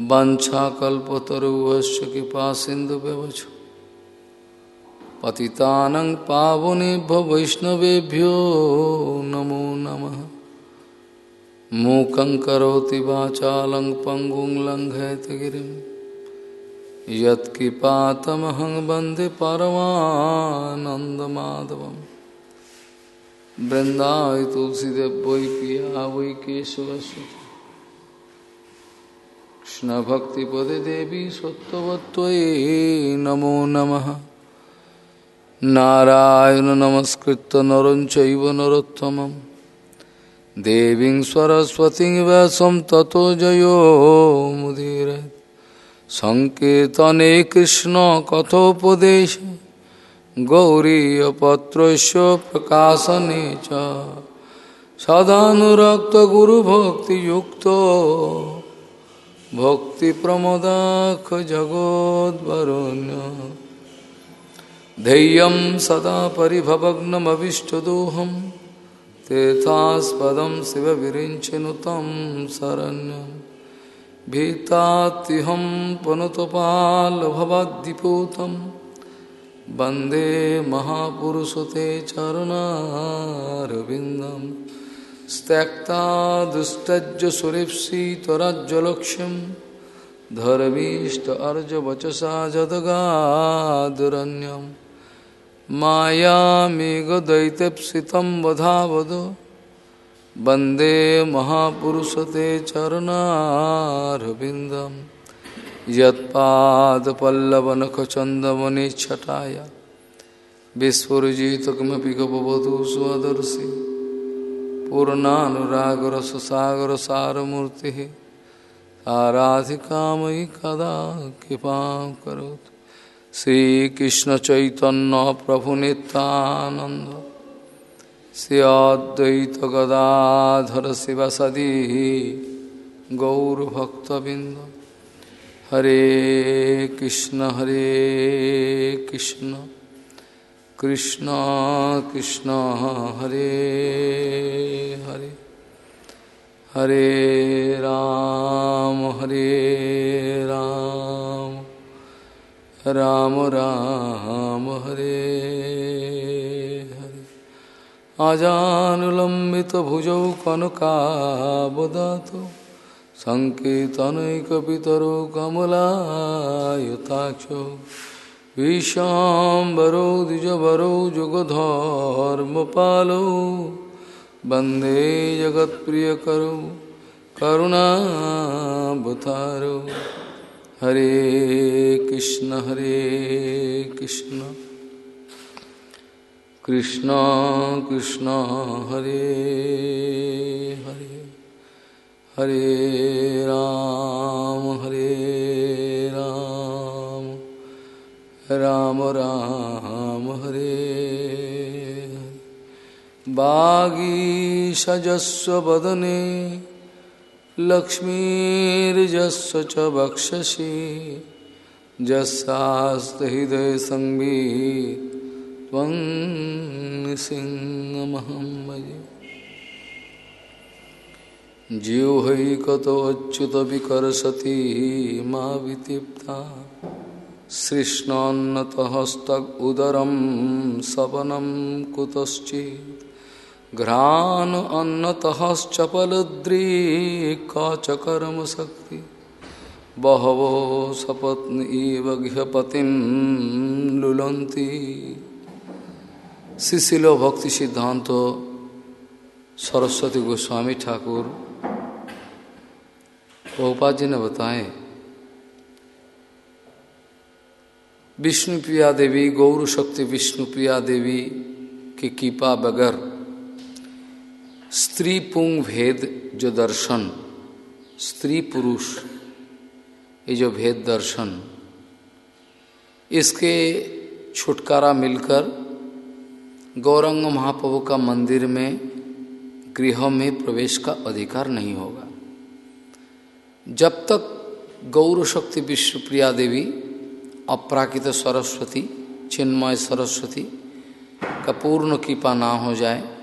वंशाकल्पतरुवश्च कृपा सिंधु व्यवच। पतितानं पावनेभ्य वैष्णवेभ्यो नमो नमः। मूकं करोति वाचालं पङ्गुं लङ्घयतगिरिं यत्कृपातमहं वंदे परमानन्दमाधवं बृन्दाय तुलसीदेव वै पिया कृष्ण भक्ति पदे देवी सत्वत्वये नमो नमः। नारायण नमस्कृत नर चैव नरोत्तमं देवीं सरस्वतीं व्यासं ततो जयो मुदीर। सङ्कीर्तने कृष्णकथोपदेशे गौरीयपत्रस्य प्रकाशने च। सदानुरक्तगुरुभक्तियुक्तो भक्तिप्रमदाख जगोद्वरुण्य। धैर्यं सदा परिभवग्नमविष्टदोहं तीर्थास्पदं शिवविरिञ्चिनुतं शरण्यं। भीतात्युहं पुनतपालभवद्दिपूतं वंदे महापुरुषते चरुणारविन्दम्। त्यक्ता दुस्तज सुरेप्सितरज्जलक्ष्यं धर्मीष्ट अर्जवचसा जदगादुरन्यं मायामेघदैत्यप्सितं वधावद। वंदे महापुरुषते चरणारविन्दं यत्पादपल्लवनखचन्दमनिच्छटाय। विस्फुरजित किमपि गपवधू स्वदर्शि पूर्णानुरागर सुसागर सारमूर्ति आराधिका मयि कदा कृपा करो श्रीकृष्ण चैतन्य प्रभु नित्यानंद श्रियाद्वैत गदाधर शिव सदी गौरभक्तबिंद हरे कृष्ण हरे कृष्ण। कृष्ण कृष्ण, हरे हरे। हरे राम हरे राम। राम राम, हरे हरे। आजानुलम्बित भुजौ कनकावदातो सङ्केतनैकपितरो कमलायुताक्षौ विशाम्बरो द्विजवरो जुगधर्मपालो। वंदे जगत्प्रियकरो, करुणावतारो। हरे कृष्ण हरे कृष्ण। कृष्ण कृष्ण, हरे हरे। हरे राम हरे राम। राम हरे। बागीशजस्व वदने लक्ष्मीर्जस्व च वक्षसि जस्सास्तहृदय संवी त्वं सिंहमहं भजे जिह्वैकतोऽच्युतविकर्षति मा वितिप्ता। सृष्णोन्नतहस्तक उदरम सवनम कुतश्चित् घ्राण अन्नतश्चपलद्रीकाचकर्म शक्ति बहवो सपत्न इव गृहपतिम लुलंती शिशिलो भक्ति सिद्धांत सरस्वती गोस्वामी ठाकुर प्रभुपाद जी ने बताएँ विष्णु प्रिया देवी, गौर शक्ति विष्णु प्रिया देवी की कृपा बगैर स्त्री पुंग भेद जो दर्शन, स्त्री पुरुष ये जो भेद दर्शन, इसके छुटकारा मिलकर गौरंग महाप्रभु का मंदिर में, गृह में प्रवेश का अधिकार नहीं होगा। जब तक गौर शक्ति विश्वप्रिया देवी अपराकित सरस्वती, चिन्मय सरस्वती का पूर्ण कृपा ना हो जाए,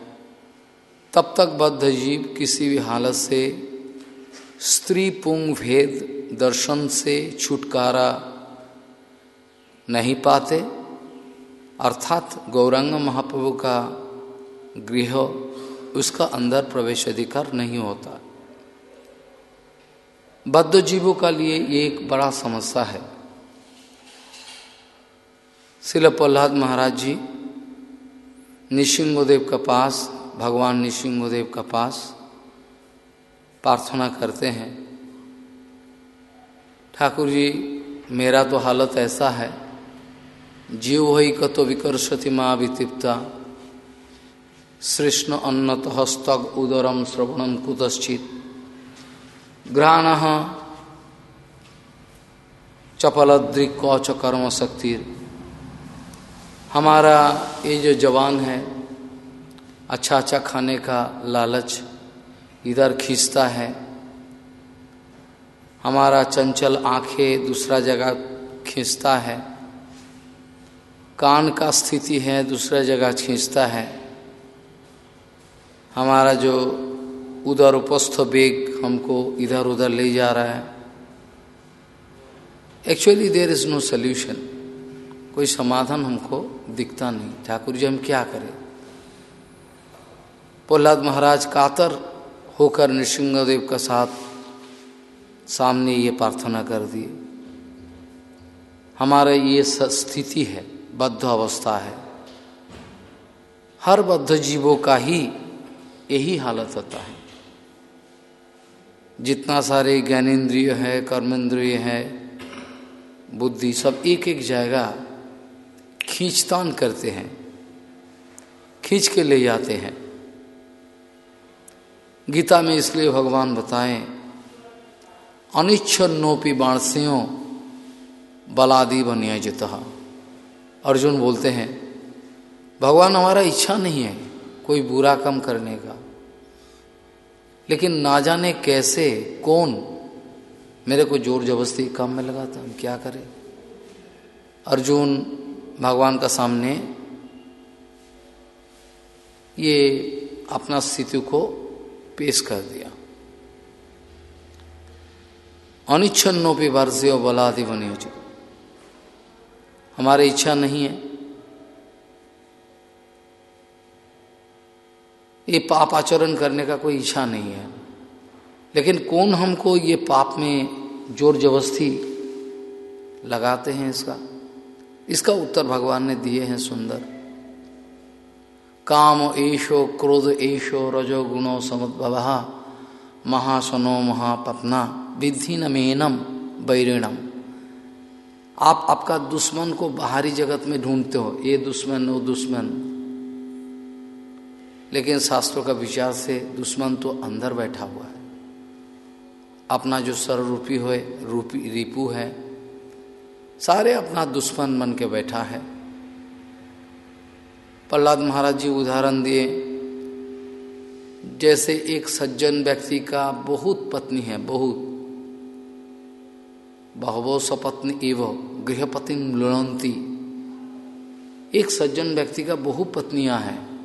तब तक बद्ध जीव किसी भी हालत से, स्त्री पुंग भेद दर्शन से छुटकारा नहीं पाते, अर्थात गौरांग महाप्रभु का गृह उसका अंदर प्रवेश अधिकार नहीं होता। बद्ध जीवों का लिए ये एक बड़ा समस्या है। शिल प्रहलाद महाराज जी निशिंगोदेव का पास भगवान निशिंगोदेव का पास प्रार्थना करते हैं। ठाकुर जी, मेरा तो हालत ऐसा है, जीव ही कतो विकर्षति माँ वितिप्ता, सृष्ण अन्नत हस्तक उदरम श्रवणम कुतश्चित ग्रहण चपलद्रिक कौच कर्म शक्ति हमारा ये जो जवान है अच्छा अच्छा खाने का लालच इधर खींचता है। हमारा चंचल आँखें दूसरा जगह खींचता है। कान का स्थिति है, दूसरा जगह खींचता है। हमारा जो उधर उपस्थ बेग हमको इधर उधर ले जा रहा है। Actually there is no solution कोई समाधान हमको दिखता नहीं। ठाकुर जी, हम क्या करें? प्रहलाद महाराज कातर होकर नृसिंहदेव का साथ सामने ये प्रार्थना कर दिए। हमारा ये स्थिति है, बद्ध अवस्था है। हर बद्ध जीवों का ही यही हालत होता है। जितना सारे ज्ञानेन्द्रिय है, कर्मेंद्रिय है, बुद्धि सब एक एक जगह खींचतान करते हैं, खींच के ले जाते हैं। गीता में इसलिए भगवान बताएँ, अनिच्छन नोपी बाणसियों बलादि बनियाजित अर्जुन बोलते हैं, भगवान हमारा इच्छा नहीं है कोई बुरा कम करने का, लेकिन ना जाने कैसे, कौन मेरे को ज़ोर जबरस्ती काम में लगाता हम क्या करें? अर्जुन भगवान का सामने ये अपना स्थिति को पेश कर दिया। अनिच्छन्नोपी वर्षो बलादि बनी उचित हमारी इच्छा नहीं है। ये पाप आचरण करने का कोई इच्छा नहीं है। लेकिन कौन हमको ये पाप में ज़ोर जबस्ती लगाते हैं इसका? इसका उत्तर भगवान ने दिए हैं सुंदर। काम एशो क्रोध एशो रजो गुणो समुद्भव, महासनो महापत्ना विधि नमेनम बैरिणम। आप आपका दुश्मन को बाहरी जगत में ढूंढते हो, ये दुश्मन, वो दुश्मन। लेकिन शास्त्रों का विचार से दुश्मन तो अंदर बैठा हुआ है। अपना जो सर्वरूपी हो रूपी, रिपू है सारे अपना दुश्मन बन के बैठा है। प्रहलाद महाराज जी उदाहरण दिए। जैसे एक सज्जन व्यक्ति का बहुत पत्नी है, बहुत। बहवो सपत्नी एवं गृहपति लुणंती। एक सज्जन व्यक्ति का बहु पत्नियाँ हैं।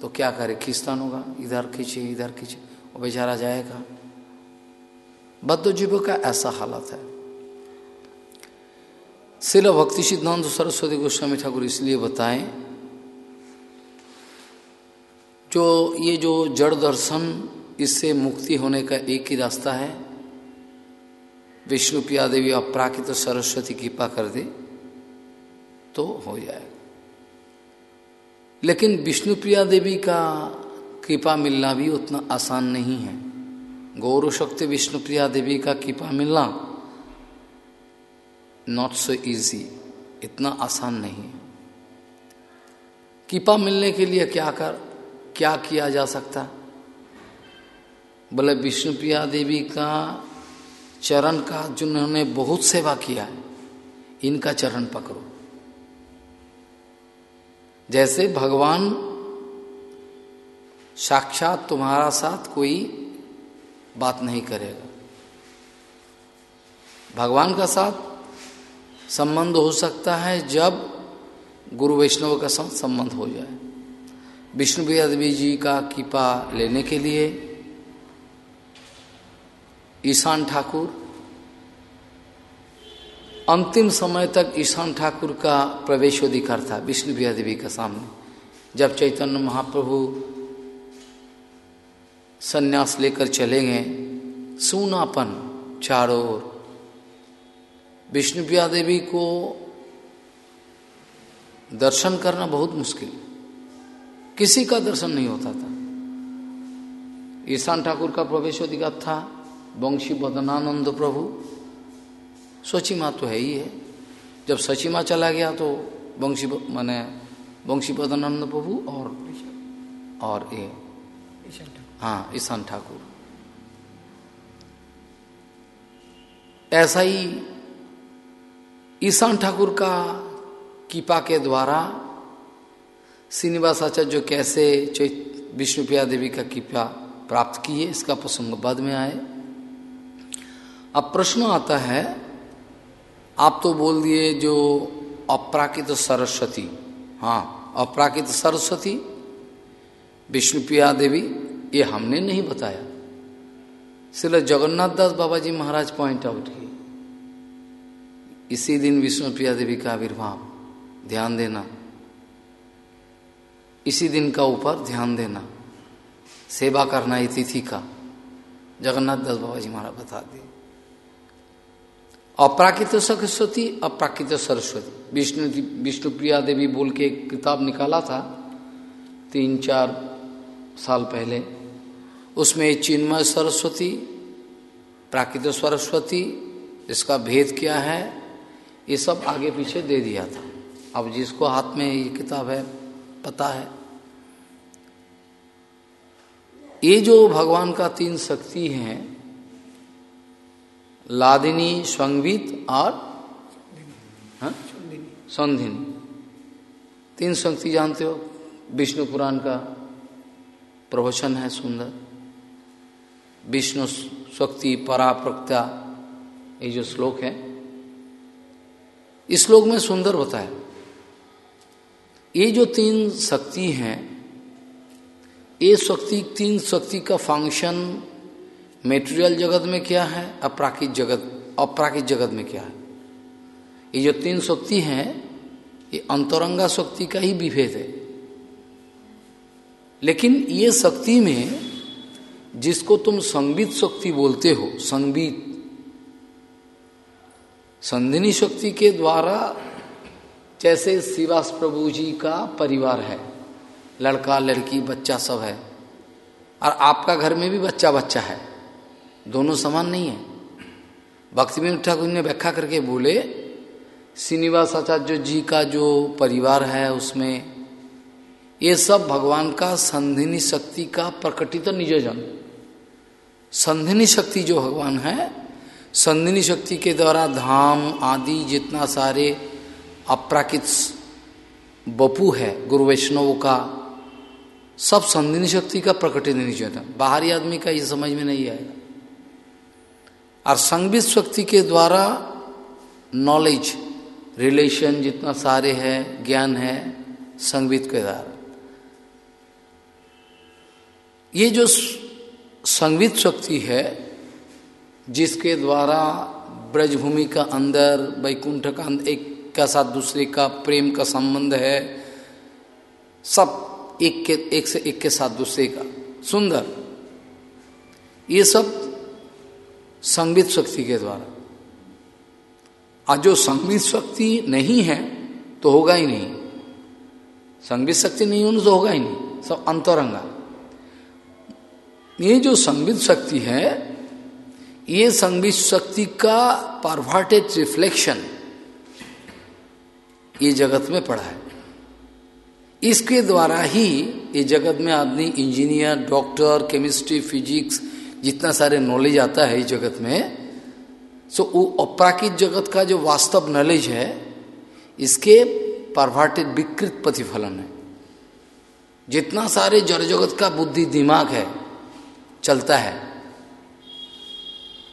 तो क्या करे? खींचतान होगा। इधर खींचे इधर खींचे। वो बेचारा जाएगा। बद्ध जीवों का ऐसा हालत है। शिल भक्ति सिद्धांत सरस्वती गोस्वामी ठाकुर इसलिए बताएँ, जो ये जो जड़ दर्शन इससे मुक्ति होने का एक ही रास्ता है, विष्णु प्रिया देवी अपराकित सरस्वती कृपा कर दे तो हो जाएगा। लेकिन विष्णु प्रिया देवी का कृपा मिलना भी उतना आसान नहीं है। गौरव शक्ति विष्णुप्रिया देवी का कृपा मिलना नॉट सो इजी इतना आसान नहीं। है कृपा मिलने के लिए क्या कर, क्या किया जा सकता? बोले विष्णुप्रिया देवी का चरण का, जिन्होंने बहुत सेवा किया है, इनका चरण पकड़ो। जैसे भगवान साक्षात तुम्हारा साथ कोई बात नहीं करेगा। भगवान का साथ संबंध हो सकता है जब गुरु वैष्णव का साथ संबंध हो जाए। विष्णु देवी जी का कृपा लेने के लिए ईशान ठाकुर, अंतिम समय तक ईशान ठाकुर का प्रवेश अधिकार था विष्णु देवी का सामने। जब चैतन्य महाप्रभु सन्यास लेकर चले गए सूनापन चारों ओर विष्णुप्रिया देवी को दर्शन करना बहुत मुश्किल किसी का दर्शन नहीं होता था। ईशान ठाकुर का प्रवेश अधिकार था। वंशी बदनानंद प्रभु। सोचिमा तो है ही है। जब सचिमा चला गया तो वंशी माने वंशी बदनानंद प्रभु और और ये हाँ ईशान ठाकुर। ऐसा ही ईशान ठाकुर का कीपा के द्वारा श्रीनिवास आचार्य कैसे विष्णुप्रिया देवी का कीपा प्राप्त किए, इसका प्रसंग बाद में आए। अब प्रश्न आता है, आप तो बोल दिए जो अपराकित सरस्वती। हाँ अपराकित सरस्वती, विष्णुप्रिया देवी, ये हमने नहीं बताया। सिर्फ़ जगन्नाथ दास बाबा जी महाराज पॉइंट आउट किए। इसी दिन विष्णु प्रिया देवी का आविर्भाव, ध्यान देना। इसी दिन का ऊपर ध्यान देना। सेवा करना ये तिथि का। जगन्नाथ दास बाबा जी महाराज बता दिए। अप्राकृत सरस्वती अप्राकृत सरस्वती। विष्णु विष्णु प्रिया देवी बोल के एक किताब निकाला था, तीन चार साल पहले। उसमें चिन्मय सरस्वती प्राकृतिक सरस्वती, इसका भेद क्या है? ये सब आगे पीछे दे दिया था। अब जिसको हाथ में ये किताब है, पता है। ये जो भगवान का तीन शक्ति हैं, लादिनी, संगीत और हाँ? संधिनी। तीन शक्ति जानते हो? विष्णु पुराण का प्रवचन है सुंदर। विष्णु शक्ति, पराप्रक्ता, ये जो श्लोक है श्लोक में सुंदर होता है। ये जो तीन शक्ति हैं, ये शक्ति, तीन शक्ति का फ़ंक्शन मेटेरियल जगत में क्या है, अपराकित जगत अपराकित जगत में क्या है? ये जो तीन शक्ति हैं, ये अंतरंगा शक्ति का ही विभेद है। लेकिन ये शक्ति में जिसको तुम संगीत शक्ति बोलते हो संगीत संधिनी शक्ति के द्वारा जैसे शिवास प्रभु जी का परिवार है, लड़का, लड़की, बच्चा सब है, और आपका घर में भी बच्चा बच्चा है, दोनों समान नहीं है। भक्ति में ठाकुर ने व्याख्या करके बोले श्रीनिवास आचार्य जी का जो परिवार है उसमें ये सब भगवान का संधिनी शक्ति का प्रकटित निजोजन संधिनी शक्ति जो भगवान है संधिनी शक्ति के द्वारा धाम आदि जितना सारे अप्राकृत बपू है, गुरु वैष्णव का, सब संधिनी शक्ति का प्रकटित निजोजन बाहरी आदमी का ये समझ में नहीं आएगा और संगीत शक्ति के द्वारा नॉलेज रिलेशन जितना सारे है, ज्ञान है, संगीत के द्वारा। ये जो संगीत शक्ति है जिसके द्वारा ब्रजभूमि का अंदर वैकुंठ का अंदर एक का साथ दूसरे का प्रेम का संबंध है, सब एक के, एक से एक के साथ दूसरे का। सुंदर। ये सब संगीत शक्ति के द्वारा। आज जो संगीत शक्ति नहीं है तो होगा ही नहीं। संगीत शक्ति नहीं होने तो होगा ही नहीं। सब अंतरंगा। ये जो संगीत शक्ति है ये संगीत शक्ति का परवर्टेड रिफ्लेक्शन ये जगत में पड़ा है। इसके द्वारा ही ये जगत में आदमी इंजीनियर डॉक्टर केमिस्ट्री फिजिक्स जितना सारे नॉलेज आता है इस जगत में सो वो अपराकित जगत का जो वास्तव नॉलेज है, इसके परभाटित विकृत प्रतिफलन है। जितना सारे जड़ जगत का बुद्धि दिमाग है, चलता है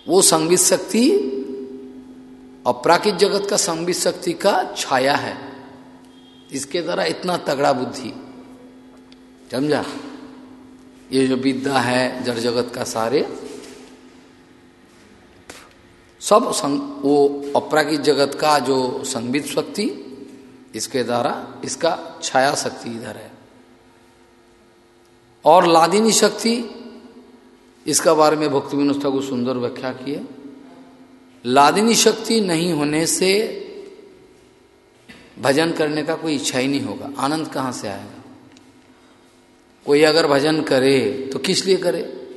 वो संगीत शक्ति अपराकित जगत का संगीत शक्ति का छाया है। इसके द्वारा इतना तगड़ा बुद्धि। समझा? ये जो विद्या है जड़ जगत का सारे सब संग, वो अपराकित जगत का जो संगीत शक्ति इसके द्वारा इसका छाया शक्ति इधर है। और लादिनी शक्ति इसका बारे में भक्ति विनोद ठाकुर सुंदर व्याख्या किए। लादिनी शक्ति नहीं होने से भजन करने का कोई इच्छा ही नहीं होगा। आनंद कहाँ से आएगा? कोई अगर भजन करे तो किस लिए करे?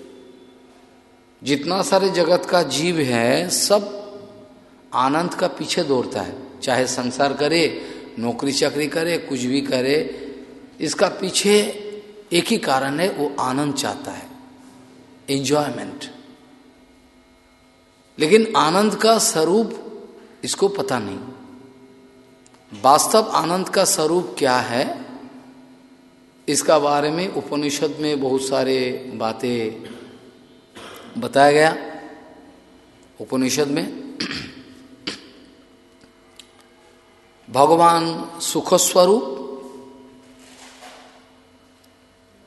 जितना सारे जगत का जीव है, सब आनंद का पीछे दौड़ता है। चाहे संसार करे, नौकरी चाकरी करे, कुछ भी करे, इसका पीछे एक ही कारण है, वो आनंद चाहता है। एंजॉयमेंट लेकिन आनंद का स्वरूप इसको पता नहीं। वास्तव आनंद का स्वरूप क्या है? इसका बारे में उपनिषद में बहुत सारे बातें बताया गया। उपनिषद में भगवान सुखस्वरूप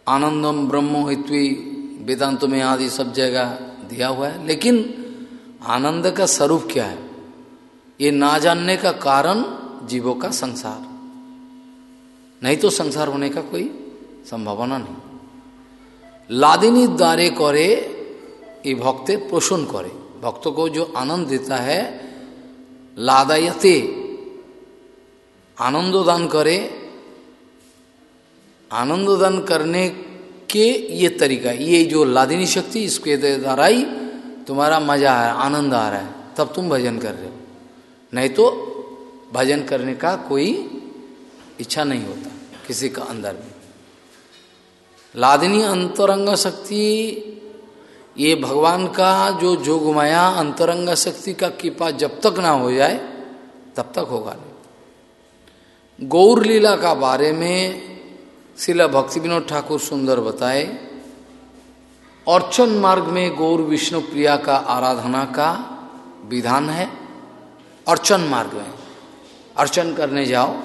आनंदम ब्रह्म हित्वी वेदांत में आदि सब जगह दिया हुआ है। लेकिन आनंद का स्वरूप क्या है? ये ना जानने का कारण जीवों का संसार। नहीं तो संसार होने का कोई संभावना नहीं। लादिनी द्वारे करे, ये भक्ते पोषण करे। भक्तों को जो आनंद देता है, लादायते, आनंदोदान करे। आनंदोदान करने के ये तरीका ये जो लादिनी शक्ति, इसके द्वारा ही तुम्हारा मज़ा आ रहा है, आनंद आ रहा है। तब तुम भजन कर रहे हो। नहीं तो भजन करने का कोई इच्छा नहीं होता, किसी का अंदर में। लादिनी अंतरंग शक्ति, ये भगवान का जो जोगमाया अंतरंग शक्ति का कृपा जब तक ना हो जाए, तब तक होगा नहीं। गौर लीला का बारे में शिला भक्ति विनोद ठाकुर सुंदर बताए अर्चन मार्ग में गौर विष्णु प्रिया का आराधना का विधान है अर्चन मार्ग में अर्चन करने जाओ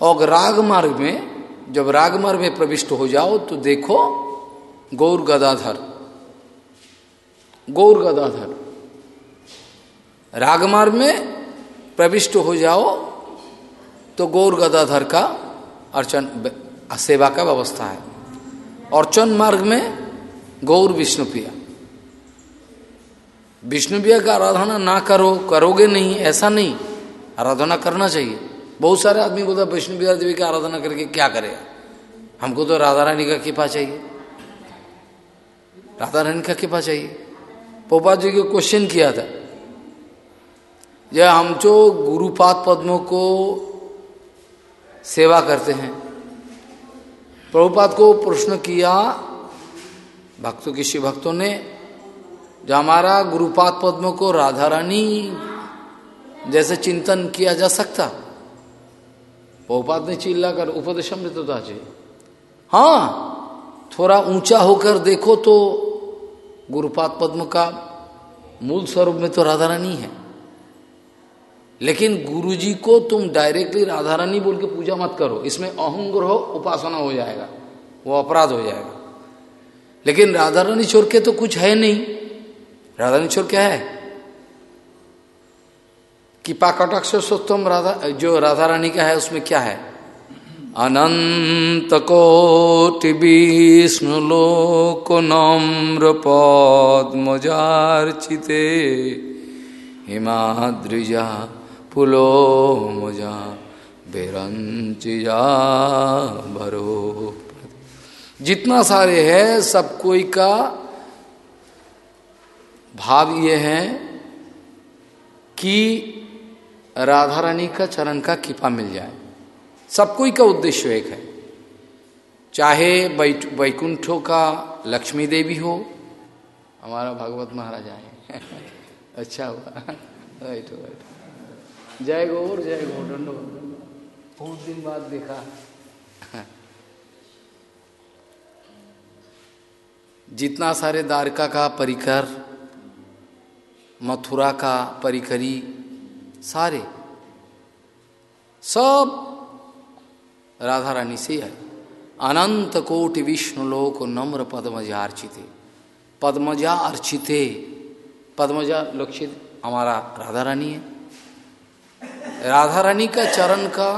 और राग मार्ग में जब राग मार्ग में प्रविष्ट हो जाओ तो देखो गौर गदाधर गौर गदाधर रागमार्ग में प्रविष्ट हो जाओ तो गौर गदाधर का अर्चन सेवा का व्यवस्था है। अर्चन मार्ग में गौर विष्णुप्रिया विष्णुप्रिया का आराधना ना करो, करोगे नहीं, ऐसा नहीं। आराधना करना चाहिए। बहुत सारे आदमी बोलते विष्णुप्रिया देवी की आराधना करके क्या करेगा हमको तो राधा रानी का कृपा चाहिए। राधा रानी का कृपा चाहिए। पोपा जी को क्वेश्चन किया था। जब हम जो गुरुपाद पद्मों को सेवा करते हैं। प्रभुपाद को प्रश्न किया, भक्तों किसी भक्तों ने, जो हमारा गुरुपाद पद्म को राधा रानी जैसे चिंतन किया जा सकता। प्रभुपाद ने चिल्ला कर उपदेशमृतता जी हाँ थोड़ा ऊँचा होकर देखो तो गुरुपाद पद्म का मूल स्वरूप में तो राधा रानी है। लेकिन गुरुजी को तुम डायरेक्टली राधा रानी बोल के पूजा मत करो। इसमें अहंग्रह उपासना हो जाएगा, वो अपराध हो जाएगा। लेकिन राधा रानी छोड़ के तो कुछ है नहीं। राधा रानी छोड़ क्या है? कि पाकटक से राधा, जो राधा रानी का है, उसमें क्या है? अनन्तकोटिविष्णुलोकनम्रपद्मजार्चिते हिमाद्रिजा। पुलो मुजा बेरंचिजा भरो। जितना सारे है, सब कोई का भाव ये है कि राधा रानी का चरण का कृपा मिल जाए। सब कोई का उद्देश्य एक है। चाहे वैकुंठों का लक्ष्मी देवी हो, हमारा भागवत महाराज आए अच्छा हुआ। राइट राइट जय गौर जय गौर, डंडो। बहुत दिन बाद देखा। जितना सारे द्वारका का परिकर, मथुरा का परिकरी, सारे, सब राधा रानी से है अनंत कोटि विष्णु लोक नम्र पद्मजा अर्चिते। पद्मजा अर्चिते। पद्मजा लक्षित हमारा राधा रानी है। राधा रानी का चरण का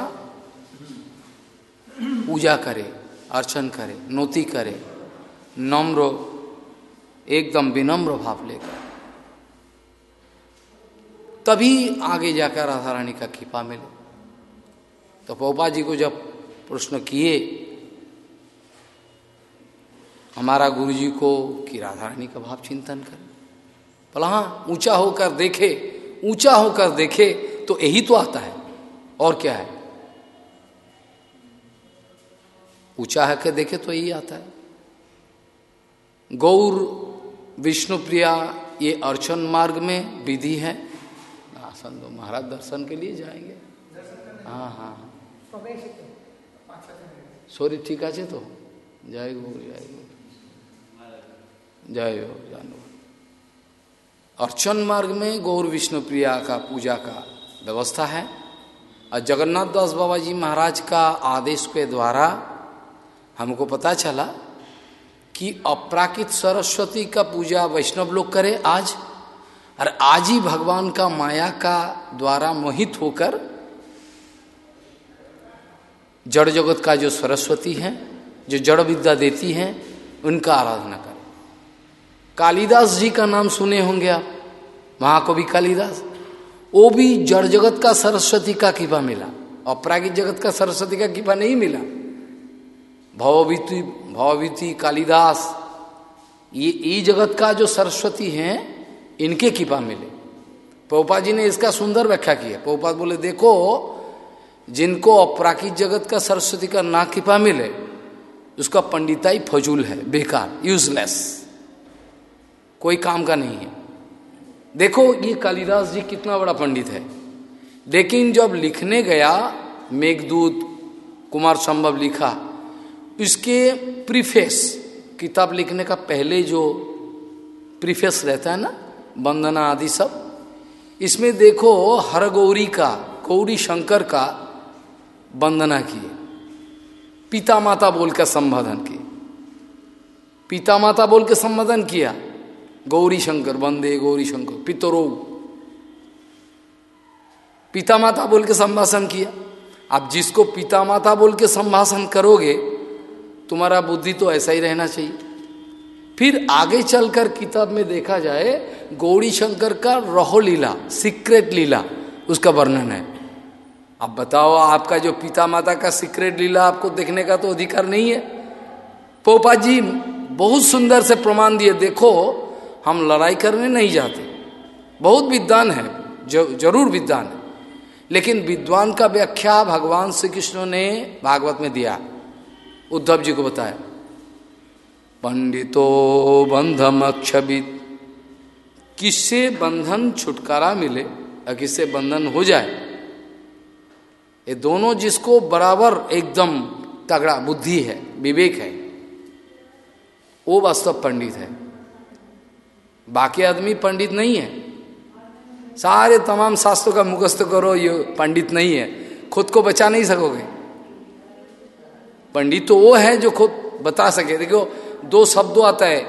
पूजा करे, अर्चन करे, नोती करे, नम्र, एकदम विनम्र भाव लेकर। तभी आगे जाकर राधा रानी का कृपा मिले। तो पोपा जी को जब प्रश्न किए, हमारा गुरु जी को कि राधा रानी का भाव चिंतन करें। बोला हाँ ऊँचा होकर देखे, ऊँचा होकर देखे तो यही तो आता है। और क्या है? ऊँचा है के देखे तो यही आता है। गौर, विष्णुप्रिया, ये अर्चन मार्ग में विधि है। आसन दो, महाराज दर्शन के लिए जाएँगे। हाँ हाँ सॉरी, ठीक है तो। जय गौर जय गौर। जय हो जानो अर्चन मार्ग में गौर विष्णु प्रिया का पूजा का व्यवस्था है। और जगन्नाथ दास बाबा जी महाराज का आदेश के द्वारा हमको पता चला कि अपराकित सरस्वती का पूजा वैष्णव लोग करे आज, और आज ही भगवान का माया का द्वारा मोहित होकर जड़ जगत का जो सरस्वती है, जो जड़ विद्या देती हैं, उनका आराधना करें। कालिदास जी का नाम सुने होंगे आप। महाकवि कालिदास। वो भी जड़ जगत का सरस्वती का कृपा मिला अपरागिक जगत का सरस्वती का कृपा नहीं मिला। भवभीति भवभीति, कालिदास, ये ई जगत का जो सरस्वती हैं, इनके कृपा मिले। पोपा जी ने इसका सुंदर व्याख्या किया। पोपा बोले, देखो, जिनको अपराकित जगत का सरस्वती का ना कृपा मिले, उसका पंडिताई फजूल है, बेकार यूजलेस कोई काम का नहीं है। देखो ये कालिदास जी कितना बड़ा पंडित है। लेकिन जब लिखने गया, मेघदूत कुमार संभव लिखा, इसके प्रीफेस, किताब लिखने का पहले जो प्रीफेस रहता है ना, वंदना आदि सब, इसमें देखो हर गौरी का, गौरी शंकर का वंदना किए। पिता माता बोल कर संबोधन किए। पिता माता बोल के संबोधन किया। गौरी शंकर वंदे गौरी शंकर पितरो। पिता माता बोल के संभाषण किया। आप जिसको पिता माता बोल के संभाषण करोगे, तुम्हारा बुद्धि तो ऐसा ही रहना चाहिए। फिर आगे चलकर किताब में देखा जाए गौरी शंकर का रहो लीला सीक्रेट लीला, उसका वर्णन है। अब बताओ, आपका जो पिता माता का सीक्रेट लीला आपको देखने का तो अधिकार नहीं है। पोपा जी, बहुत सुंदर से प्रमाण दिए। देखो हम लड़ाई करने नहीं जाते। बहुत विद्वान है ज़रूर विद्वान है। लेकिन विद्वान का व्याख्या भगवान श्री कृष्ण ने भागवत में दिया। उद्धव जी को बताया। पंडितो बंधम अक्षबित किससे बंधन छुटकारा मिले या किससे बंधन हो जाए? ये दोनों जिसको बराबर एकदम तगड़ा बुद्धि है, विवेक है, वो वास्तव पंडित है। बाकी आदमी पंडित नहीं है। सारे तमाम शास्त्रों का मुखस्त करो, ये पंडित नहीं है। खुद को बचा नहीं सकोगे। पंडित तो वो है जो खुद बता सके। देखो, दो शब्दों आता है,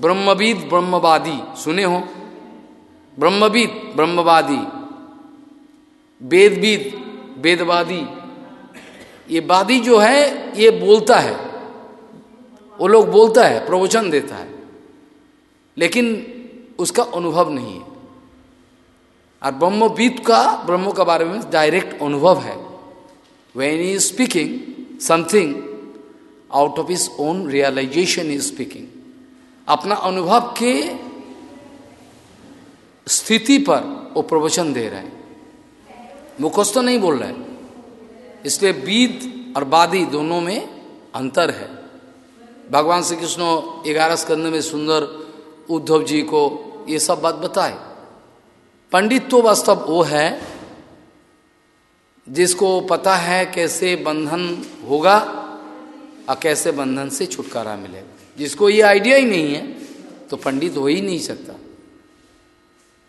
ब्रह्मविद, ब्रह्मवादी। सुने हो? ब्रह्मविद, ब्रह्मवादी। वेदविद, वेदवादी। ये वादी जो है, ये बोलता है। वो लोग बोलता है, प्रवचन देता है। लेकिन उसका अनुभव नहीं है। और ब्रह्मविद का, ब्रह्म के बारे में डायरेक्ट अनुभव है। When is speaking something out of is own realization is speaking अपना अनुभव के स्थिति पर वो प्रवचन दे रहे हैं। मुखस्त नहीं बोल रहे। इसलिए बीद और बादी दोनों में अंतर है। भगवान श्री कृष्ण ग्यारह स्कंद में सुंदर उद्धव जी को ये सब बात बताए। पंडित तो वास्तव वो है, जिसको पता है कैसे बंधन होगा और कैसे बंधन से छुटकारा मिलेगा। जिसको ये आइडिया ही नहीं है तो पंडित हो ही नहीं सकता।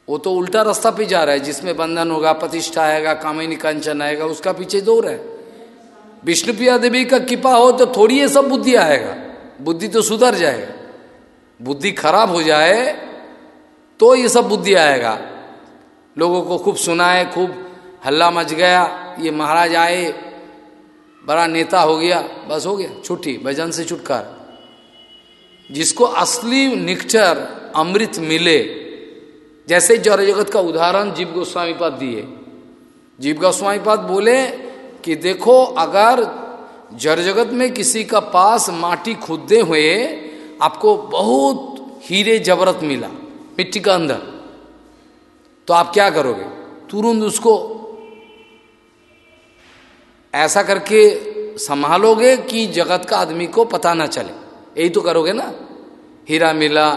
वो तो उल्टा रास्ता पे जा रहा है, जिसमें बंधन होगा, प्रतिष्ठा आएगा, कामिनी कंचन आएगा, उसका पीछे दौड़ है। विष्णुप्रिया देवी का कृपा हो तो थोड़ी ये सब बुद्धि आएगा। बुद्धि तो सुधर जाएगा। बुद्धि खराब हो जाए तो ये सब बुद्धि आएगा। लोगों को खूब सुनाए, खूब हल्ला मच गया, ये महाराज आए, बड़ा नेता हो गया, बस हो गया, छुट्टी, भजन से छुटकार। जिसको असली निक्चर अमृत मिले, जैसे जड़ जगत का उदाहरण जीव गोस्वामी पद दिए। जीव गोस्वामी पद बोले कि देखो, अगर जड़ जगत में किसी का पास माटी खुदे हुए आपको बहुत हीरे जबरत मिला, मिट्टी का अंदर। तो आप क्या करोगे? तुरंत उसको ऐसा करके संभालोगे कि जगत का आदमी को पता ना चले। यही तो करोगे ना? हीरा मिला,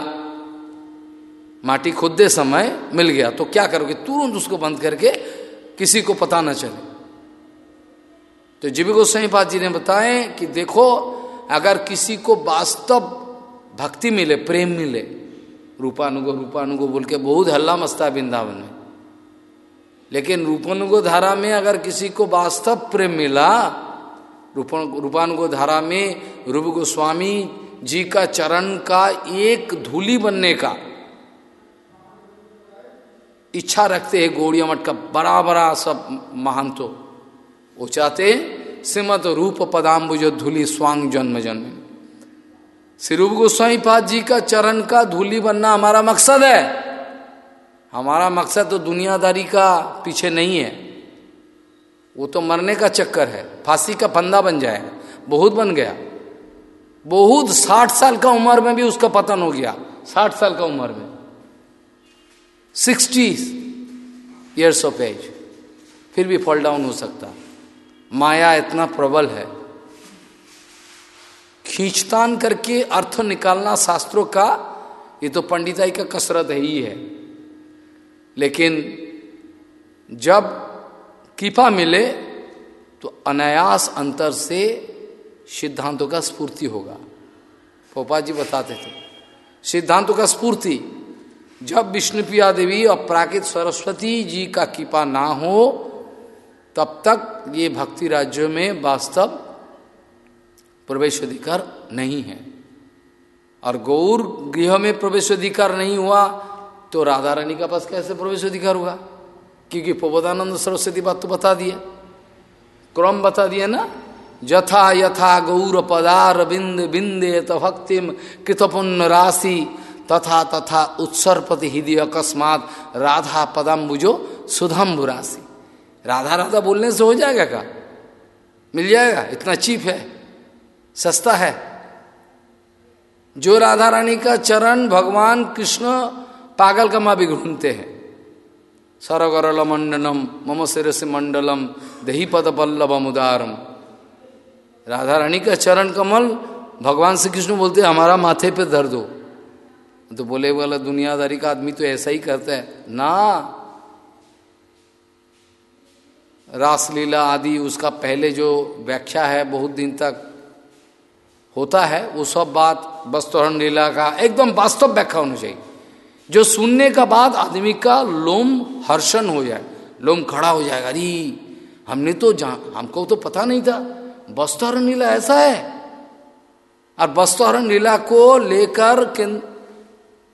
माटी खुदे समय मिल गया तो क्या करोगे? तुरंत उसको बंद करके किसी को पता ना चले। तो जीवी गोस्वाई पाद जी ने बताए कि देखो, अगर किसी को वास्तव भक्ति मिले, प्रेम मिले। रूपानुगो रूपानुगो बोल के बहुत हल्ला मस्ता वृंदावन में। लेकिन रूपानुगो धारा में अगर किसी को वास्तव प्रेम मिला रूपानुगो धारा में रूप गोस्वामी जी का चरण का एक धूली बनने का इच्छा रखते हैं गौड़िया मठ का बड़ा बड़ा सब महान तो वो चाहते श्रीमद रूप पदाम्बुज धूली स्वांग जन्म जन्म श्री रूप गोस्वामी पाद जी का चरण का धूली बनना हमारा मकसद है। हमारा मकसद तो दुनियादारी का पीछे नहीं है। वो तो मरने का चक्कर है। फांसी का फंदा बन जाएगा बहुत बन गया। बहुत साठ साल का उम्र में भी उसका पतन हो गया। साठ साल का उम्र में। सिक्सटी ईयर्स ऑफ़ एज फिर भी फॉल डाउन हो सकता। माया इतना प्रबल है। खींचतान करके अर्थ निकालना शास्त्रों का, ये तो पंडिताई का कसरत ही है लेकिन जब कृपा मिले तो अनायास अंतर से सिद्धांतों का स्फूर्ति होगा। पोपा जी बताते थे, सिद्धांतों का स्फूर्ति, जब विष्णुप्रिया देवी और प्राकृत सरस्वती जी का कृपा ना हो, तब तक ये भक्ति राज्यों में वास्तव प्रवेश अधिकार नहीं है। और गौर गृह में प्रवेश अधिकार नहीं हुआ तो राधा रानी का पास कैसे प्रवेश अधिकार हुआ? क्योंकि प्रबोधानंद सरस्वती बात तो बता दिया क्रम बता दिया ना? यथा यथा गौर पदार बिंद बिंदे तो भक्तिम कृतपुण्य राशि, तथा तथा उत्सर्पति हृदय अकस्मात राधा पदम बुझो सुधम बुरासी राधा राधा बोलने से हो जाएगा का मिल जाएगा? इतना चीप है। सस्ता है। जो राधा रानी का चरण भगवान कृष्ण पागल का माँ भी घूमते हैं। सरगरल मंडलम मम सिरस मंडलम दही पद पल्लभम उदारम राधा रानी का चरण कमल भगवान श्री कृष्ण बोलते हमारा माथे पे दर्द हो तो बोले, वाला दुनियादारी का आदमी तो ऐसा ही करता है। ना। रासलीला आदि, उसका पहले जो व्याख्या है, बहुत दिन तक होता है, वो सब बात वस्तुहरण लीला का एकदम वास्तव व्याख्या होनी चाहिए। जो सुनने का बाद आदमी का लोम हर्षण हो जाए, लोम खड़ा हो जाएगा, अरे, हमने तो जान हमको तो पता नहीं था वस्तुहरण लीला ऐसा है। और वस्तुहरण लीला को लेकर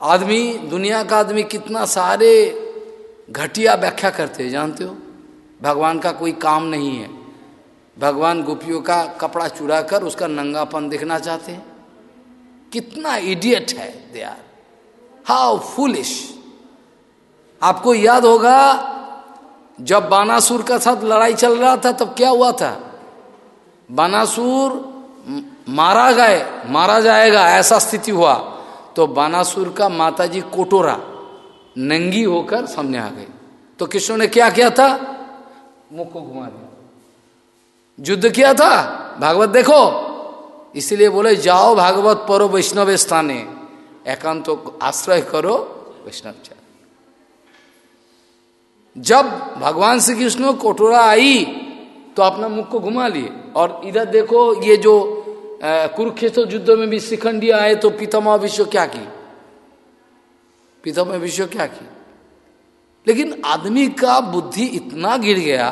आदमी, दुनिया का आदमी कितना सारे घटिया व्याख्या करते हैं, जानते हो? भगवान का कोई काम नहीं है। भगवान गोपियों का कपड़ा चुरा कर उसका नंगापन देखना चाहते हैं। कितना इडियट है दे आर हाउ फुलिश आपको याद होगा, जब बानासुर का साथ लड़ाई चल रहा था, तब क्या हुआ था? बानासुर मारा गए, मारा जाएगा, ऐसा स्थिति हुआ। तो बानासुर का माताजी कोटोरा, नंगी होकर सामने आ गई तो कृष्ण ने क्या किया था? मुख को घुमा दिया। युद्ध किया था? भागवत देखो। इसलिए बोले, जाओ भागवत परो वैष्णव स्थाने। एकांत तो आश्रय करो वैष्णव जब भगवान श्री कृष्ण कोटोरा आई तो अपना मुख को घुमा लिए। और इधर देखो, ये जो कुरुक्षेत्र युद्ध में भी शिखंडी आए तो पितामह विश्व क्या की पितामह विश्व क्या की लेकिन आदमी का बुद्धि इतना गिर गया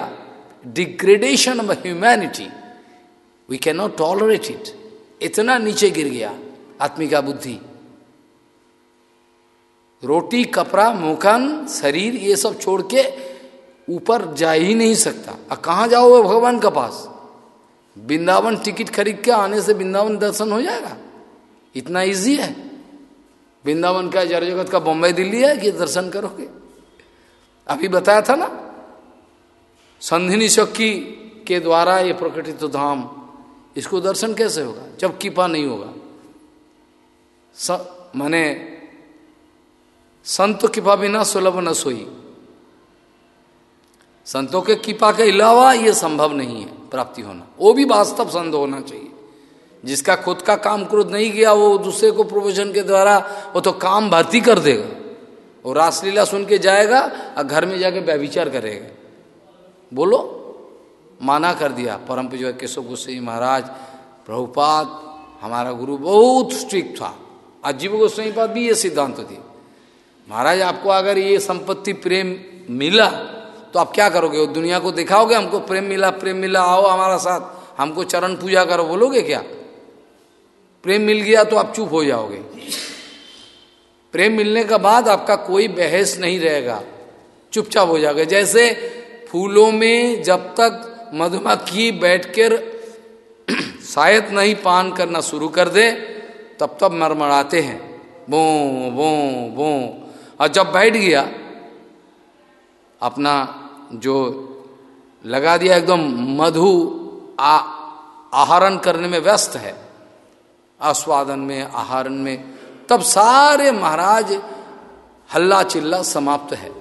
degradation of humanity we can not tolerate it इतना नीचे गिर गया आदमी का बुद्धि। रोटी, कपड़ा, मुखन, शरीर, ये सब छोड़ के ऊपर जा ही नहीं सकता। अब कहाँ जाओगे भगवान के पास? वृंदावन टिकट खरीद के आने से वृंदावन दर्शन हो जाएगा। इतना इजी है। वृंदावन का जड़ जगत का बॉम्बे, दिल्ली है कि दर्शन करोगे? अभी बताया था ना संधिनी शक्की के द्वारा ये प्रकटित धाम, इसको दर्शन कैसे होगा? जब कृपा नहीं होगा। माने संत कृपा बिना सुलभ न सोई। संतों के कृपा के अलावा ये संभव नहीं है प्राप्ति होना। वो भी वास्तव संत होना चाहिए। जिसका खुद का काम क्रोध नहीं किया, वो दूसरे को प्रोविज़न के द्वारा वो तो काम भर्ती कर देगा। वो रासलीला सुन के जाएगा, और घर में जाके व्यविचार करेगा। बोलो, माना कर दिया। परम पूज केशव गोस्वाई महाराज, प्रभुपाद, हमारा गुरु बहुत स्ट्रिक्ट था। अजीब गोस्वाई पाद भी ये सिद्धांत थी। महाराज, आपको अगर ये संपत्ति प्रेम मिला तो आप क्या करोगे? वो दुनिया को दिखाओगे हमको? प्रेम मिला प्रेम मिला, आओ हमारा साथ। हमको चरण पूजा करो, बोलोगे क्या? प्रेम मिल गया तो आप चुप हो जाओगे। प्रेम मिलने के बाद आपका कोई बहस नहीं रहेगा। चुपचाप हो जाओगे। जैसे फूलों में जब तक मधुमक्खी बैठकर शायद नहीं पान करना शुरू कर दे, तब तब मरमराते हैं। बो बो बो। और जब बैठ गया, अपना जो लगा दिया एकदम मधु आ, आहरण करने में व्यस्त है, आस्वादन में, आहरण में, तब सारे महाराज हल्ला चिल्ला समाप्त है।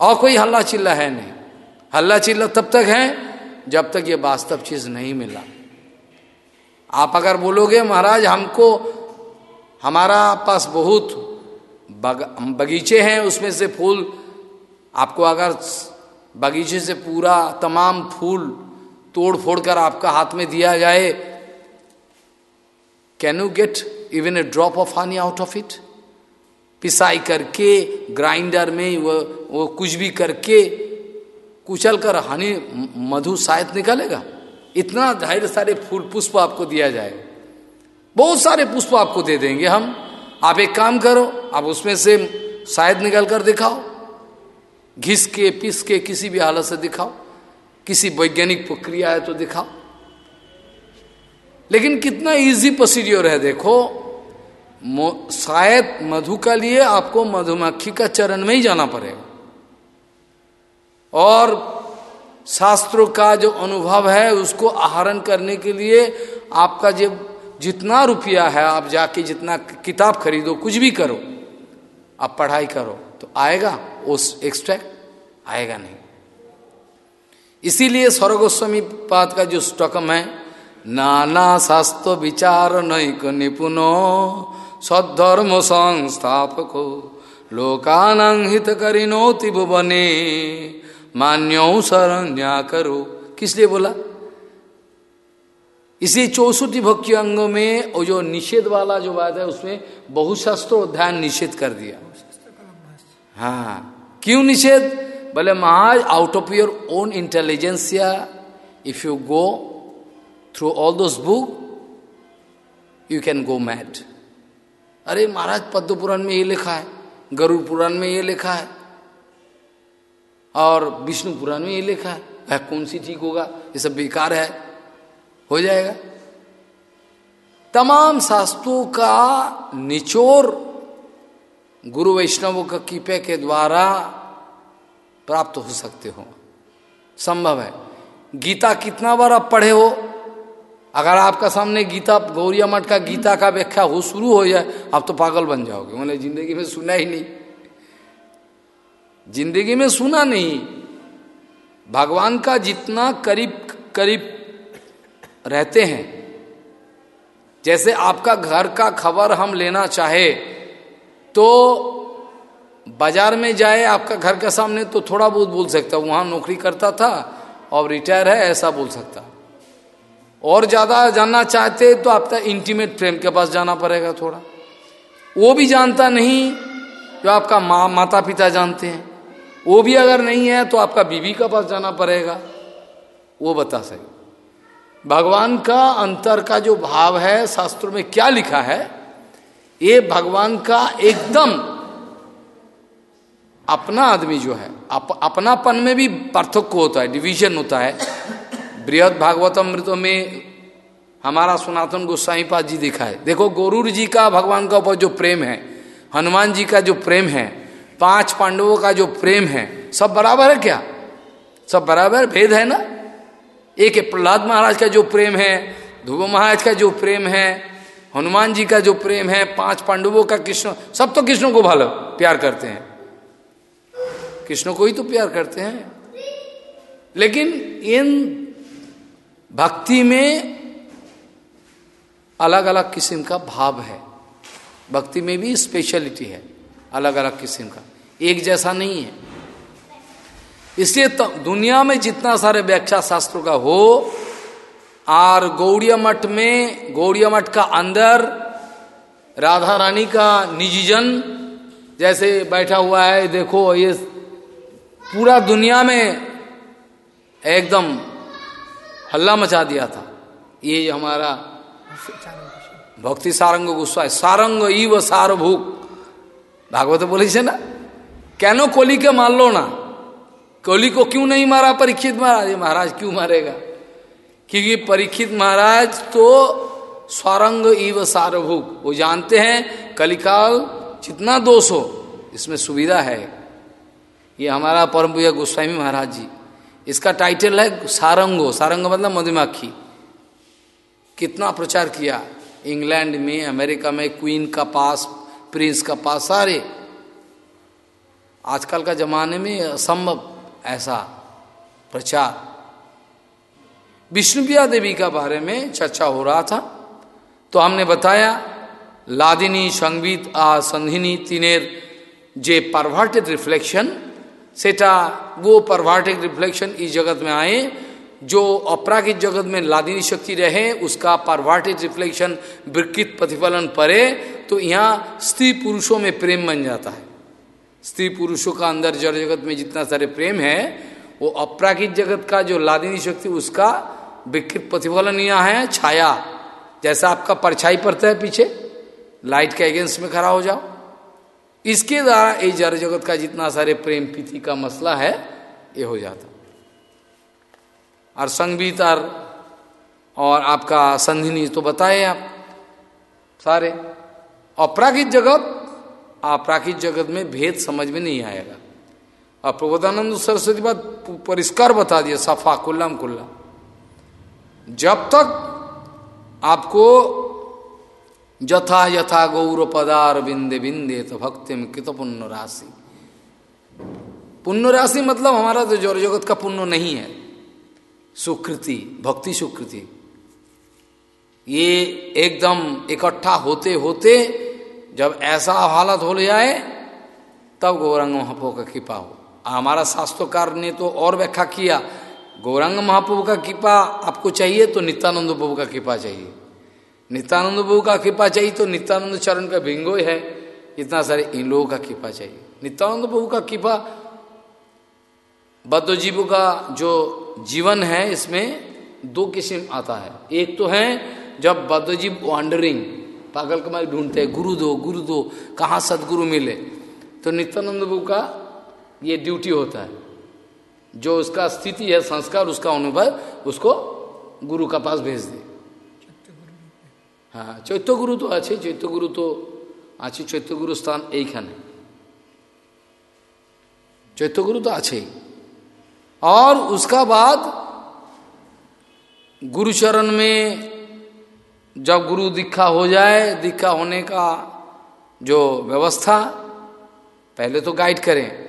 और कोई हल्ला चिल्ला है नहीं। हल्ला चिल्ला तब तक है जब तक ये वास्तव चीज़ नहीं मिला। आप अगर बोलोगे महाराज हमको हमारा पास बहुत बग, बगीचे हैं उसमें से फूल आपको अगर बगीचे से पूरा तमाम फूल तोड़ फोड़ कर आपका हाथ में दिया जाए can you get even a drop of honey out of it पिसाई करके, ग्राइंडर में वो वो कुछ भी करके, कुचल कर हनी मधु शायद निकलेगा। इतना ढेर सारे फूल पुष्प आपको दिया जाए। बहुत सारे पुष्प आपको दे देंगे हम। आप एक काम करो, आप उसमें से शायद निकल कर दिखाओ। घिस के, पिस के किसी भी हालत से दिखाओ। किसी वैज्ञानिक प्रक्रिया है तो दिखाओ। लेकिन कितना इजी प्रोसीड्योर है, देखो। शायद मधु का लिए आपको मधुमक्खी का चरण में ही जाना पड़ेगा। और शास्त्रों का जो अनुभव है, उसको आहरण करने के लिए आपका जब जितना रुपया है, आप जाके जितना किताब खरीदो, कुछ भी करो, आप पढ़ाई करो तो आएगा उस एक्सट्रैक्ट आएगा नहीं। इसीलिए स्वर्गोस्वामी पाद का जो स्टकम है, नाना शास्त्र विचार नैक निपुनो सद्धर्म संस्थापक। लोकान हित करिनो तिभुवने मान्यो शरण्या करो। किस लिए बोला? इसी चौसठी भक्ति अंगों में वो जो निषेध वाला जो बात है, उसमें बहुशास्त्रों अध्ययन निषेध कर दिया। हाँ। क्यों निषेध? बोले, Maharaj out of your own intelligence या if you go through all those book you can go mad अरे महाराज पद्म पुराण में ये लिखा है गरुड़ पुराण में ये लिखा है, और विष्णु पुराण में ये लिखा है। वह कौन सी ठीक होगा? ये सब बेकार है। हो जाएगा। तमाम शास्त्रों का निचोर गुरु वैष्णवों का कीपे के द्वारा प्राप्त हो सकते हो। संभव है। गीता कितना बार आप पढ़े हो? अगर आपका सामने गीता गौरिया मठ का गीता का व्याख्या हो, शुरू हो जाए, आप तो पागल बन जाओगे। मैंने ज़िंदगी में सुना ही नहीं। ज़िंदगी में सुना नहीं। भगवान का जितना करीब करीब रहते हैं, जैसे आपका घर का खबर हम लेना चाहे तो बाज़ार में जाए, आपका घर के सामने तो थोड़ा बहुत बोल सकता, वहाँ नौकरी करता था और रिटायर है, ऐसा बोल सकता। और ज़्यादा जानना चाहते तो आपका इंटीमेट फ्रेंड के पास जाना पड़ेगा थोड़ा। वो भी जानता नहीं जो आपका माँ माता पिता जानते हैं। वो भी अगर नहीं है तो आपका बीवी का पास जाना पड़ेगा। वो बता सके। भगवान का अंतर का जो भाव है शास्त्रों में क्या लिखा है ये भगवान का एकदम अपना आदमी जो है अप, अपनापन में भी पार्थक्य होता है डिवीज़न होता है। बृहद भागवतम मृत में हमारा सनातन गोस्वाई पाद जी दिखा है। देखो, गोरूर जी का, भगवान का ऊपर जो प्रेम है, हनुमान जी का जो प्रेम है, पाँच पांडवों का जो प्रेम है, सब बराबर है क्या? सब बराबर? भेद है ना? एक प्रहलाद महाराज का जो प्रेम है, ध्रुव महाराज का जो प्रेम है, हनुमान जी का जो प्रेम है, पाँच पांडवों का कृष्ण, सब तो कृष्ण को भालो, प्यार करते हैं। कृष्ण को ही तो प्यार करते हैं। लेकिन इन भक्ति में अलग अलग किस्म का भाव है। भक्ति में भी स्पेशलिटी है अलग अलग किस्म का। एक जैसा नहीं है। इसलिए तो दुनिया में जितना सारे व्याख्या शास्त्रों का हो और गौड़िया मठ में, गौड़िया मठ का अंदर, राधा रानी का निजीजन, जैसे बैठा हुआ है, देखो ये पूरा दुनिया में एकदम हल्ला मचा दिया था। ये हमारा भक्ति सारंग गुस्सा सारंग ईव सारभूक। भागवत बोली से ना, कैनो कोली के मान लो ना। कोली को क्यों नहीं मारा परीक्षित महाराज? महाराज क्यों मारेगा? क्योंकि परीक्षित महाराज तो स्वरंग ईव सारभूक। वो जानते हैं कलिकाल जितना दोष हो, इसमें सुविधा है। ये हमारा परम पूजा गोस्वामी महाराज जी। इसका टाइटल है सारंगो। सारंग मतलब मधुमक्खी कितना प्रचार किया? इंग्लैंड में, अमेरिका में, क्वीन का पास, प्रिंस का पास, सारे। आजकल का जमाने में असंभव ऐसा प्रचार। विष्णुप्रिया देवी का बारे में चर्चा हो रहा था। तो हमने बताया, लादिनी, संगीत आ संधिनी, तीनेर, जे परवर्टेड रिफ्लेक्शन सेटा वो परवर्टेड रिफ्लेक्शन इस जगत में आए, जो अपरागिक जगत में लादिनी शक्ति रहे, उसका परवर्टेड रिफ्लेक्शन विकृत प्रतिफलन पड़े तो यहाँ स्त्री पुरुषों में प्रेम बन जाता है। स्त्री पुरुषों का अंदर जड़ जगत में जितना सारे प्रेम है, वो अपराकित जगत का जो लादिनी शक्ति, उसका विकृत प्रतिफलन यहाँ है, छाया। जैसा आपका परछाई पड़ता है पीछे, लाइट के अगेंस्ट में खड़ा हो जाओ। इसके द्वारा ये जड़ जगत का जितना सारे प्रेम प्रीति का मसला है, ये हो जाता। और संगीत और और आपका संधिनी तो बताए आप सारे। अपराकित जगत अपराकित जगत में भेद समझ में नहीं आएगा। और प्रबोधानंद सरस्वती बात परिष्कार बता दिया, सफ़ा कुल्लम कुल्ला जब तक आपको यथा यथा गौर पदार बिंदे बिंदे तो भक्ति में कित पुण्य राशि पुण्य राशि मतलब हमारा तो ज़ोर जगत का पुण्य नहीं है। सुकृति, भक्ति सुकृति। ये एकदम इकट्ठा होते होते जब ऐसा हालत हो जाए, तब गौरंग महाप्रभु का कृपा हो। हमारा शास्त्रकार ने तो और व्याख्या किया, गौरंग महाप्रभु का कृपा आपको चाहिए तो नित्यानंद प्रभु का कृपा चाहिए। नित्यानंद प्रभु का कृपा चाहिए तो नित्यानंद चरण का भिंगो है। इतना सारे इन लोगों का कृपा चाहिए। नित्यानंद प्रभु का कृपा, बद्धजीवों का जो जीवन है, इसमें दो किस्म आता है। एक तो है, जब बद्धजीव वॉन्डरिंग पागल कमाई ढूंढते हैं, गुरु दो गुरु दो, कहाँ सदगुरु मिले? तो नित्यानंद प्रभु का ये ड्यूटी होता है। जो उसका स्थिति है, संस्कार, उसका अनुभव, उसको गुरु का पास भेज दे। हाँ चैत्य गुरु तो अच्छे चैत्य गुरु तो अच्छे चैत्य गुरु स्थान एक है तो अच्छे ही और उसका बाद गुरुचरण में जब गुरु दीक्षा हो जाए दीक्षा होने का जो व्यवस्था, पहले तो गाइड करें।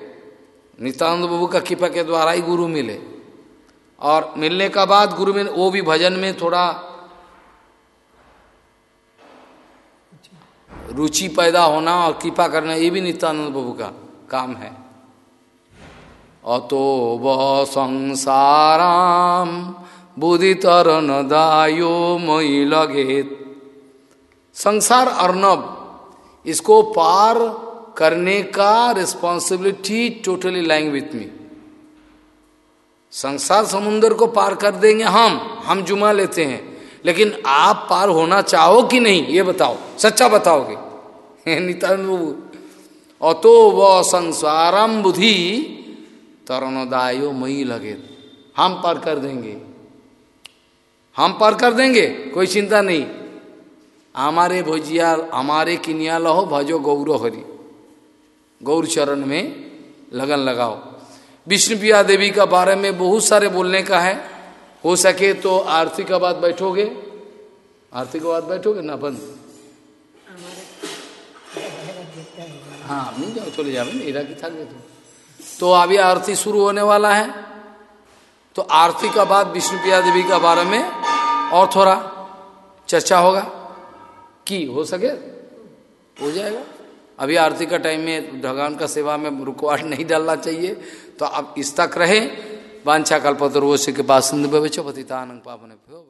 नित्यानंद बाबू का कृपा के द्वारा ही गुरु मिले। और मिलने का बाद गुरु में वो भी भजन में थोड़ा रुचि पैदा होना और कृपा करना, ये भी नित्यानंद बाबू का काम है। अतो व संसाराम, बुद्धि तरन दायो मई लगे। संसार अर्नब इसको पार करने का responsibility totally lying with me संसार समुन्द्र को पार कर देंगे हम हम जुमा लेते हैं। लेकिन आप पार होना चाहो कि नहीं, ये बताओ, सच्चा बताओगे? अतो व संसारम बुद्धि तरणदायो मई लगे। हम पार कर देंगे। हम पार कर देंगे, कोई चिंता नहीं। हमारे भोजिया, हमारे किनिया लहो, भजो गौरो हरि। गौर चरण में लगन लगाओ। विष्णुप्रिया देवी का बारे में बहुत सारे बोलने का है। हो सके तो आरती का बाद बैठोगे। आरती के बाद बैठोगे ना, बंद। हाँ नहीं जाओ, चले जाओ मेरा की था तो तो अभी आरती शुरू होने वाला है। तो आरती का बाद विष्णु विष्णुप्रिया देवी का बारे में और थोड़ा चर्चा होगा की हो सके, हो जाएगा। अभी आरती का टाइम में भगवान का सेवा में रुकवाट नहीं डालना चाहिए। तो अब इस तक रहे। वांछा कल्पतरुवश्य के पास सिंधु पतितानंद पावन